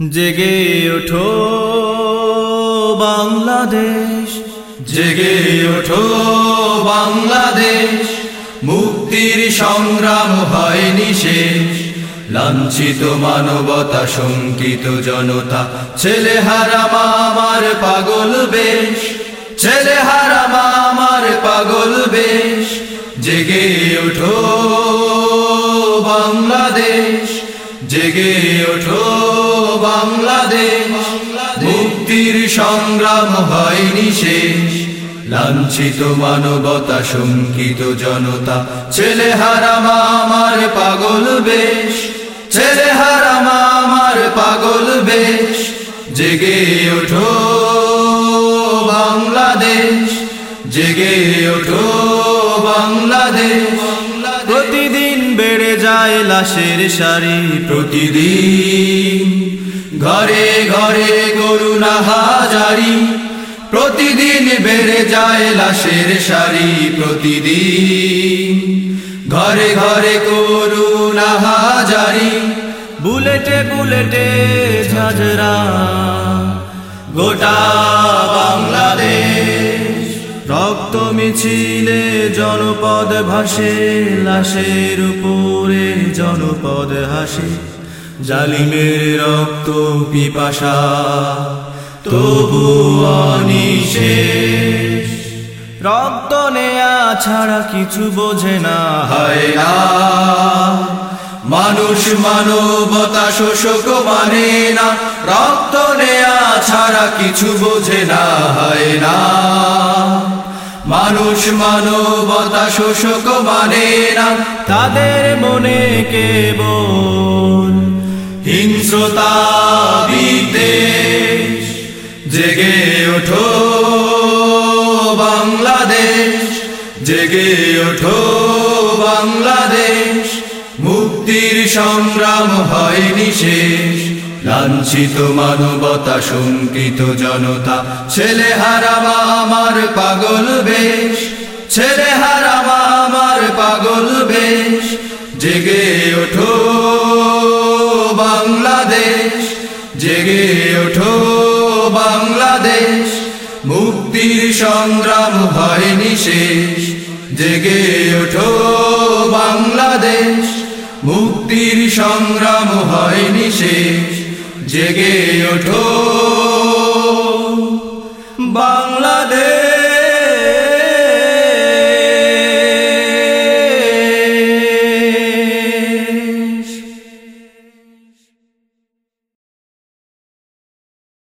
জেগে ওঠো বাংলাদেশ, জেগে ওঠো বাংলাদেশ। মুক্তির সংগ্রাম হয়নি শেষ, লাঞ্ছিত মানবতা, শঙ্কিত জনতা। ছেলে হারামা আমার পাগল বেশ, ছেলে হারামা আমার পাগল বেশ। জেগে ওঠো বাংলাদেশ, জেগে ওঠো বাংলাদেশ। মুক্তির সংগ্রাম হয়নি শেষ। লাঞ্ছিত মানবতা, শঙ্কিত জনতা। ছেলে হারামা আমার পাগল বেশ। ছেলে হারামা আমার পাগল বেশ। জেগে ওঠো বাংলাদেশ। জেগে ওঠো বাংলাদেশ। প্রতিদিন বেড়ে যায় লাশের সারি। প্রতিদিন ঘরে ঘরে করুণা হাজারি প্রতিদিন বেড়ে যায় লাশের সারি, প্রতিদিন। ঘরে ঘরে করুণা হাজারি বুলেটে বুলেটে ঝাঁঝরা। গোটা বাংলাদেশ রক্ত মিছিলে জনপদ ভাসে, লাশের উপরে জনপদ হাসে। জালিমের রক্ত পিপাসা, তবু অনিশেষ। রক্ত নেয়া ছাড়া কিছু বোঝে না, হয় না। মানুষ মানবতা শোষক মানে না, রক্ত নেয়া ছাড়া কিছু বোঝে না, হয় না। মানুষ মানবতা শোষক মানে না, তাদের মনে কেবল হিংস্রতা বিদ্বেষ জেগে ওঠো বাংলাদেশ, জেগে ওঠো বাংলাদেশ। মুক্তির সংগ্রাম হয়নি শেষ। লাঞ্ছিত মানবতা, শঙ্কিত জনতা ছেলে হারামা আমার পাগল বেশ। ছেলে বাংলাদেশ, জেগে ওঠো বাংলাদেশ। মুক্তির সংগ্রাম ভয় নিশেষ জেগে ওঠো বাংলাদেশ। মুক্তির সংগ্রাম হয়নি নিশেষ জেগে ওঠো